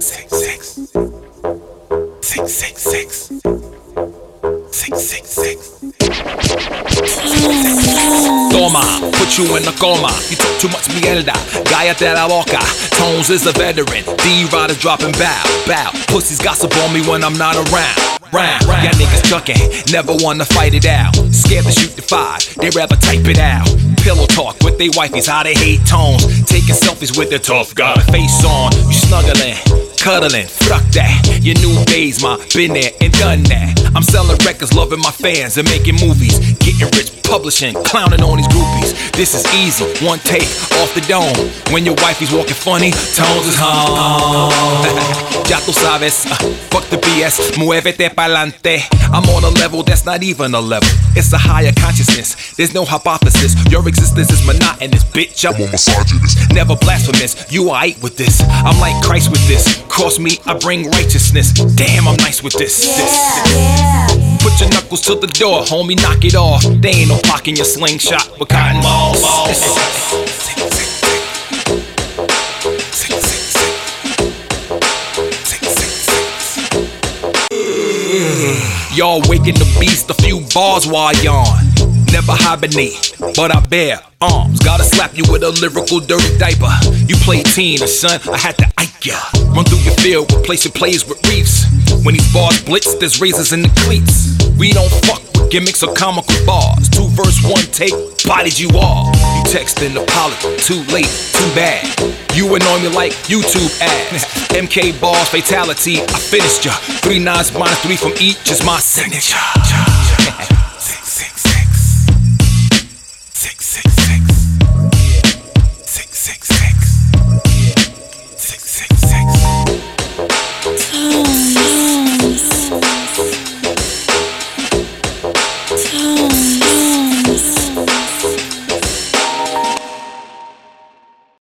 Six, six. Six, six, six. Six, six, six. Toma, put you in a coma. You took too much mierda. Cállate la boca. Tones is a veteran. D is dropping bow, bow. Pussies gossip on me when I'm not around. Round, y'all niggas chucking, never wanna fight it out. Scared to shoot the five, they rather type it out. Pillow talk with they wifeys, how they hate tones. Taking selfies with their tough guy face on. You snuggling, cuddling, fuck that. Your new days, ma, been there and done that. I'm selling records, loving my fans, and making movies. Getting rich, publishing, clowning on these groupies. This is easy, one take off the dome. When your wifey's walking funny, tones is home. Ya tú sabes, uh, fuck the BS, muévete pa'lante. I'm on a level that's not even a level. It's a higher consciousness. There's no hypothesis. Your existence is monotonous, bitch. I'm a misogynist. never blasphemous. You alright with this? I'm like Christ with this. Cross me, I bring righteousness. Damn, I'm nice with this. this. Put your knuckles to the door, homie, knock it off. They ain't no in your slingshot with cotton balls. Y'all waking the beast a few bars while I yawn. Never hibernate, but I bear arms. Gotta slap you with a lyrical dirty diaper. You play teen, son, I had to ike ya. Run through your field, replacing plays with reefs. When these bars blitz, there's razors in the cleats. We don't fuck with gimmicks or comical bars. Two verse, one take, bodied you all. You texting apology, too late, too bad. You annoy me like YouTube ads. MK bars, fatality, I finished ya. Three nines minus three from each is my signature.